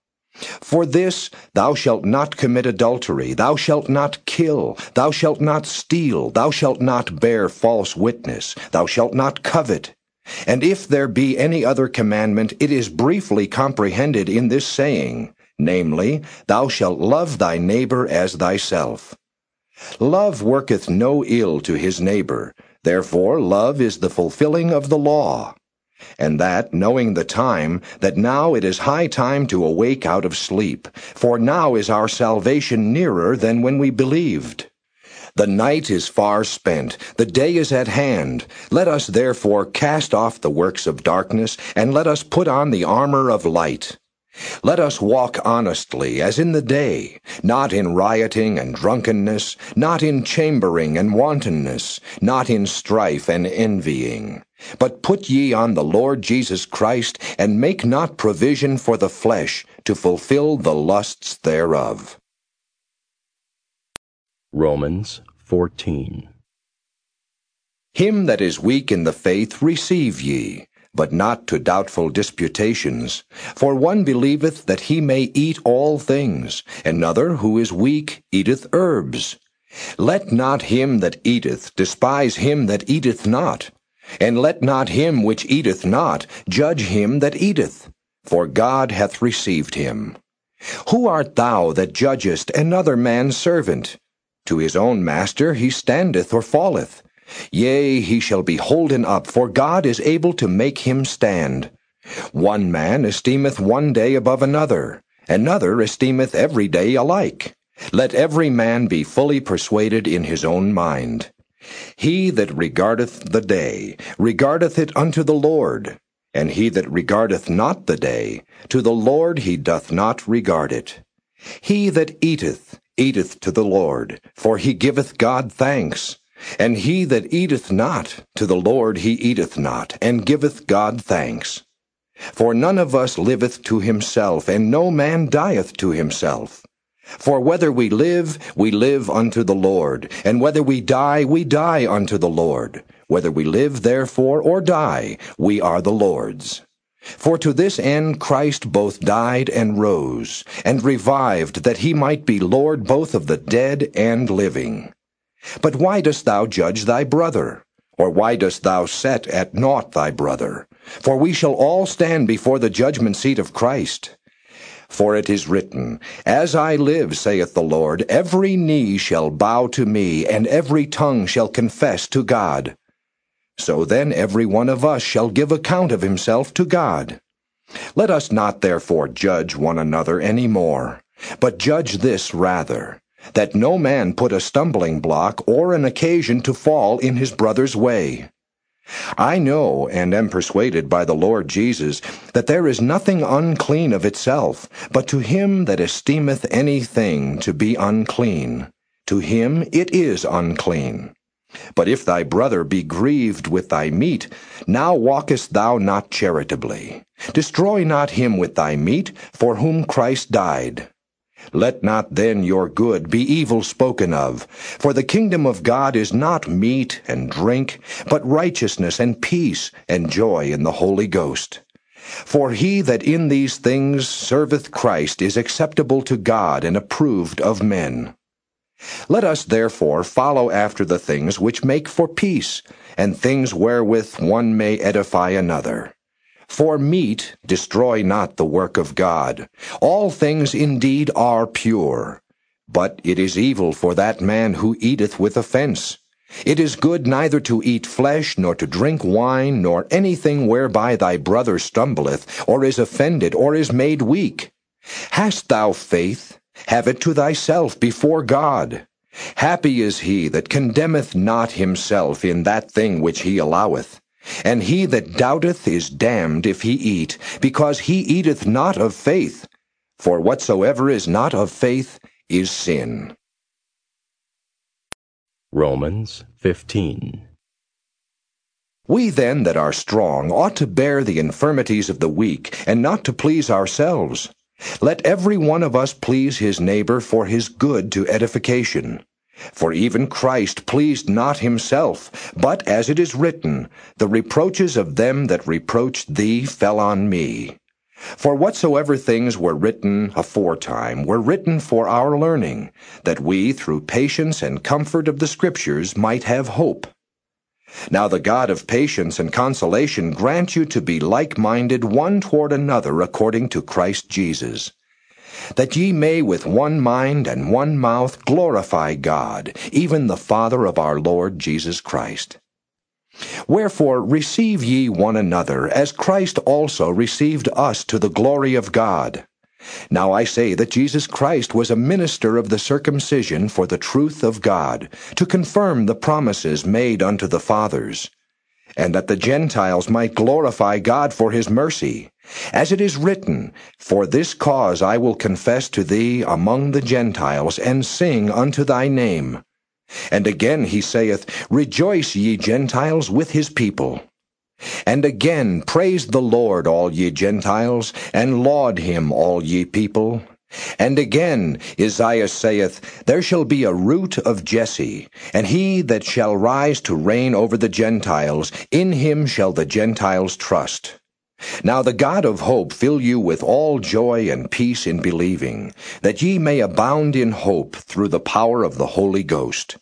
For this, thou shalt not commit adultery, thou shalt not kill, thou shalt not steal, thou shalt not bear false witness, thou shalt not covet. And if there be any other commandment, it is briefly comprehended in this saying, namely, Thou shalt love thy neighbor as thyself. Love worketh no ill to his neighbor, therefore love is the fulfilling of the law. And that, knowing the time, that now it is high time to awake out of sleep, for now is our salvation nearer than when we believed. The night is far spent, the day is at hand. Let us therefore cast off the works of darkness, and let us put on the armor of light. Let us walk honestly as in the day, not in rioting and drunkenness, not in chambering and wantonness, not in strife and envying. But put ye on the Lord Jesus Christ, and make not provision for the flesh to fulfill the lusts thereof. Romans 14. Him that is weak in the faith receive ye, but not to doubtful disputations. For one believeth that he may eat all things, another who is weak eateth herbs. Let not him that eateth despise him that eateth not, and let not him which eateth not judge him that eateth, for God hath received him. Who art thou that judgest another man's servant? To his own master he standeth or falleth. Yea, he shall be holden up, for God is able to make him stand. One man esteemeth one day above another, another esteemeth every day alike. Let every man be fully persuaded in his own mind. He that regardeth the day, regardeth it unto the Lord, and he that regardeth not the day, to the Lord he doth not regard it. He that eateth, eateth to the Lord, for he giveth God thanks. And he that eateth not, to the Lord he eateth not, and giveth God thanks. For none of us liveth to himself, and no man dieth to himself. For whether we live, we live unto the Lord, and whether we die, we die unto the Lord. Whether we live, therefore, or die, we are the Lord's. For to this end Christ both died and rose, and revived, that he might be Lord both of the dead and living. But why dost thou judge thy brother? Or why dost thou set at naught thy brother? For we shall all stand before the judgment seat of Christ. For it is written, As I live, saith the Lord, every knee shall bow to me, and every tongue shall confess to God. So then every one of us shall give account of himself to God. Let us not therefore judge one another any more, but judge this rather, that no man put a stumbling block or an occasion to fall in his brother's way. I know and am persuaded by the Lord Jesus that there is nothing unclean of itself, but to him that esteemeth any thing to be unclean, to him it is unclean. But if thy brother be grieved with thy meat, now walkest thou not charitably. Destroy not him with thy meat, for whom Christ died. Let not then your good be evil spoken of, for the kingdom of God is not meat and drink, but righteousness and peace and joy in the Holy Ghost. For he that in these things serveth Christ is acceptable to God and approved of men. Let us therefore follow after the things which make for peace, and things wherewith one may edify another. For meat destroy not the work of God. All things indeed are pure. But it is evil for that man who eateth with offense. It is good neither to eat flesh, nor to drink wine, nor anything whereby thy brother stumbleth, or is offended, or is made weak. Hast thou faith? Have it to thyself before God. Happy is he that condemneth not himself in that thing which he alloweth. And he that doubteth is damned if he eat, because he eateth not of faith. For whatsoever is not of faith is sin. Romans 15. We then that are strong ought to bear the infirmities of the weak, and not to please ourselves. Let every one of us please his neighbor for his good to edification. For even Christ pleased not himself, but as it is written, The reproaches of them that reproached thee fell on me. For whatsoever things were written aforetime were written for our learning, that we through patience and comfort of the Scriptures might have hope. Now the God of patience and consolation grant you to be like-minded one toward another according to Christ Jesus, that ye may with one mind and one mouth glorify God, even the Father of our Lord Jesus Christ. Wherefore receive ye one another, as Christ also received us to the glory of God. Now I say that Jesus Christ was a minister of the circumcision for the truth of God, to confirm the promises made unto the fathers, and that the Gentiles might glorify God for his mercy. As it is written, For this cause I will confess to thee among the Gentiles, and sing unto thy name. And again he saith, Rejoice, ye Gentiles, with his people. And again, praise the Lord, all ye Gentiles, and laud him, all ye people. And again, Isaiah saith, There shall be a root of Jesse, and he that shall rise to reign over the Gentiles, in him shall the Gentiles trust. Now the God of hope fill you with all joy and peace in believing, that ye may abound in hope through the power of the Holy Ghost.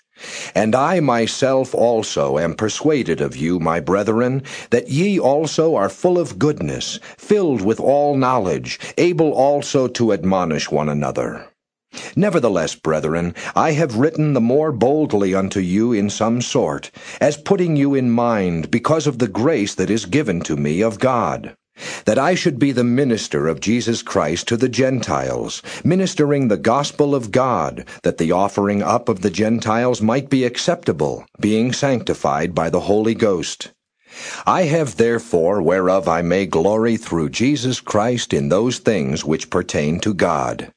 And I myself also am persuaded of you, my brethren, that ye also are full of goodness, filled with all knowledge, able also to admonish one another. Nevertheless, brethren, I have written the more boldly unto you in some sort, as putting you in mind, because of the grace that is given to me of God that I should be the minister of Jesus Christ to the Gentiles, ministering the gospel of God, that the offering up of the Gentiles might be acceptable, being sanctified by the Holy Ghost. I have therefore whereof I may glory through Jesus Christ in those things which pertain to God.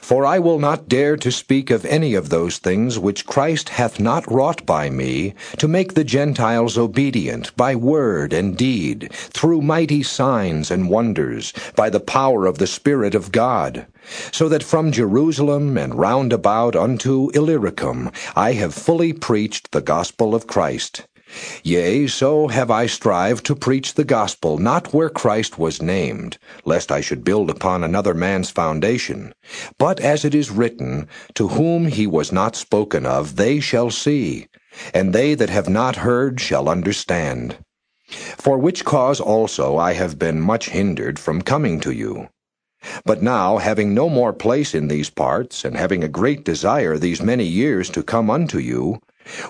For I will not dare to speak of any of those things which Christ hath not wrought by me, to make the Gentiles obedient by word and deed, through mighty signs and wonders, by the power of the Spirit of God. So that from Jerusalem and round about unto Illyricum I have fully preached the gospel of Christ. Yea, so have I strived to preach the gospel not where Christ was named, lest I should build upon another man's foundation, but as it is written, To whom he was not spoken of, they shall see, and they that have not heard shall understand. For which cause also I have been much hindered from coming to you. But now, having no more place in these parts, and having a great desire these many years to come unto you,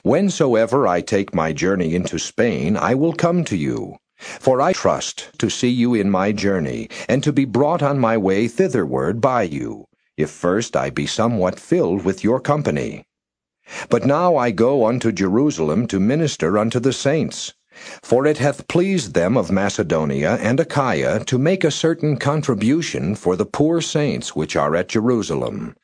Whensoever I take my journey into Spain, I will come to you. For I trust to see you in my journey, and to be brought on my way thitherward by you, if first I be somewhat filled with your company. But now I go unto Jerusalem to minister unto the saints. For it hath pleased them of Macedonia and Achaia to make a certain contribution for the poor saints which are at Jerusalem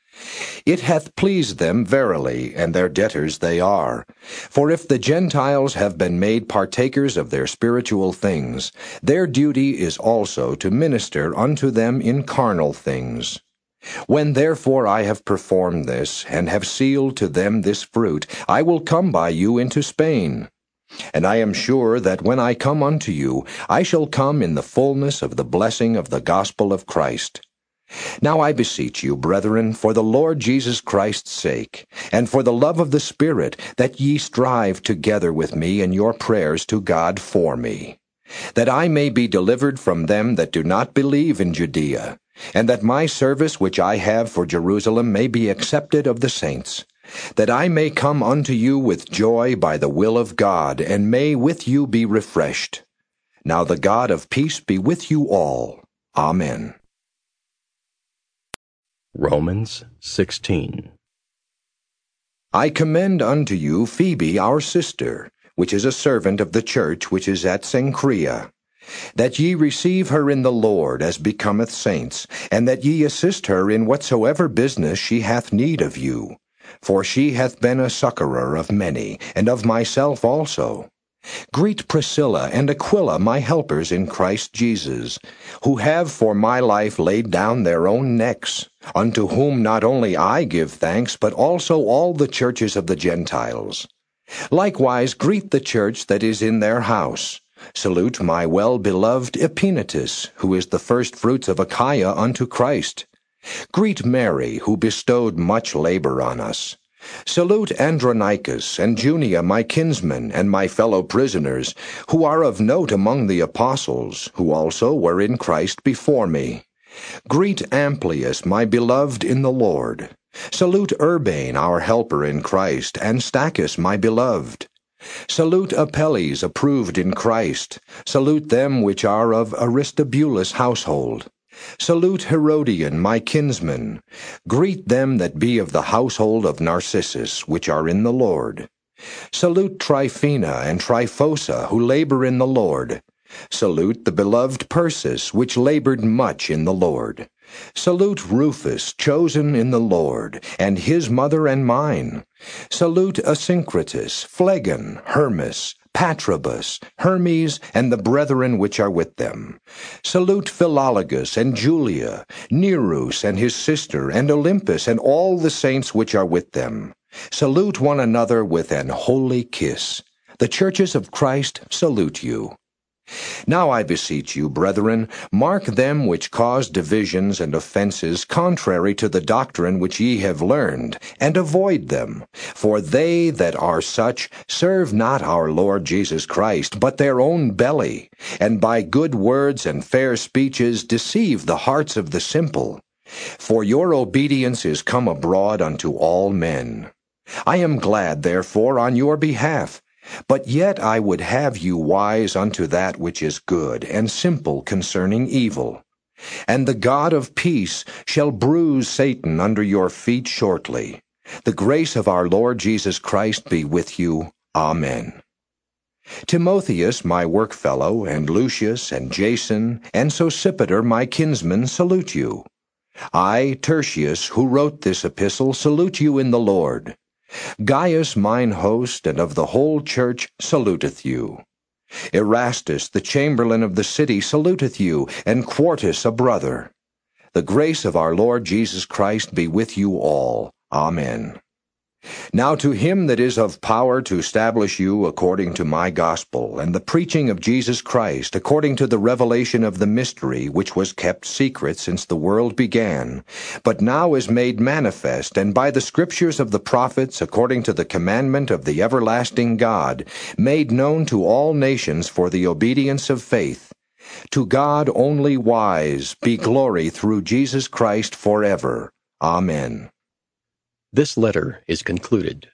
It hath pleased them verily, and their debtors they are. For if the Gentiles have been made partakers of their spiritual things, their duty is also to minister unto them in carnal things. When therefore I have performed this, and have sealed to them this fruit, I will come by you into Spain. And I am sure that when I come unto you, I shall come in the fullness of the blessing of the gospel of Christ. Now I beseech you, brethren, for the Lord Jesus Christ's sake, and for the love of the Spirit, that ye strive together with me in your prayers to God for me, that I may be delivered from them that do not believe in Judea, and that my service which I have for Jerusalem may be accepted of the saints, that I may come unto you with joy by the will of God, and may with you be refreshed. Now the God of peace be with you all. Amen. Romans 16. I commend unto you Phoebe our sister, which is a servant of the church which is at Cenchrea, that ye receive her in the Lord as becometh saints, and that ye assist her in whatsoever business she hath need of you. For she hath been a succorer of many, and of myself also. Greet Priscilla and Aquila, my helpers in Christ Jesus, who have for my life laid down their own necks, unto whom not only I give thanks, but also all the churches of the Gentiles. Likewise greet the church that is in their house. Salute my well beloved Epaenetus, who is the firstfruits of Achaia unto Christ. Greet Mary, who bestowed much labor on us. Salute Andronicus and Junia, my kinsmen, and my fellow prisoners, who are of note among the apostles, who also were in Christ before me. Greet Amplias, my beloved in the Lord. Salute Urbane, our helper in Christ, and Stachys, my beloved. Salute Apelles, approved in Christ. Salute them which are of Aristobulus' household. Salute Herodion, my kinsman. Greet them that be of the household of Narcissus, which are in the Lord. Salute Tryphena and Tryphosa, who labor in the Lord. Salute the beloved Persis, which labored much in the Lord. Salute Rufus, chosen in the Lord, and his mother and mine. Salute Asyncritus, Phlegon, Hermas, Patrobas, Hermes, and the brethren which are with them. Salute Philologus and Julia, Nereus and his sister, and Olympas, and all the saints which are with them. Salute one another with an holy kiss. The churches of Christ salute you. Now I beseech you, brethren, mark them which cause divisions and offenses contrary to the doctrine which ye have learned, and avoid them. For they that are such serve not our Lord Jesus Christ, but their own belly, and by good words and fair speeches deceive the hearts of the simple. For your obedience is come abroad unto all men. I am glad, therefore, on your behalf but yet I would have you wise unto that which is good, and simple concerning evil. And the God of peace shall bruise Satan under your feet shortly. The grace of our Lord Jesus Christ be with you. Amen. Timotheus, my workfellow, and Lucius, and Jason, and Sosipater, my kinsmen, salute you. I, Tertius, who wrote this epistle, salute you in the Lord. Gaius mine host and of the whole church saluteth you. Erastus the chamberlain of the city saluteth you, and Quartus a brother. The grace of our Lord Jesus Christ be with you all. Amen. Now to him that is of power to establish you according to my gospel, and the preaching of Jesus Christ, according to the revelation of the mystery which was kept secret since the world began, but now is made manifest, and by the scriptures of the prophets, according to the commandment of the everlasting God, made known to all nations for the obedience of faith. To God only wise be glory through Jesus Christ forever. Amen. This letter is concluded.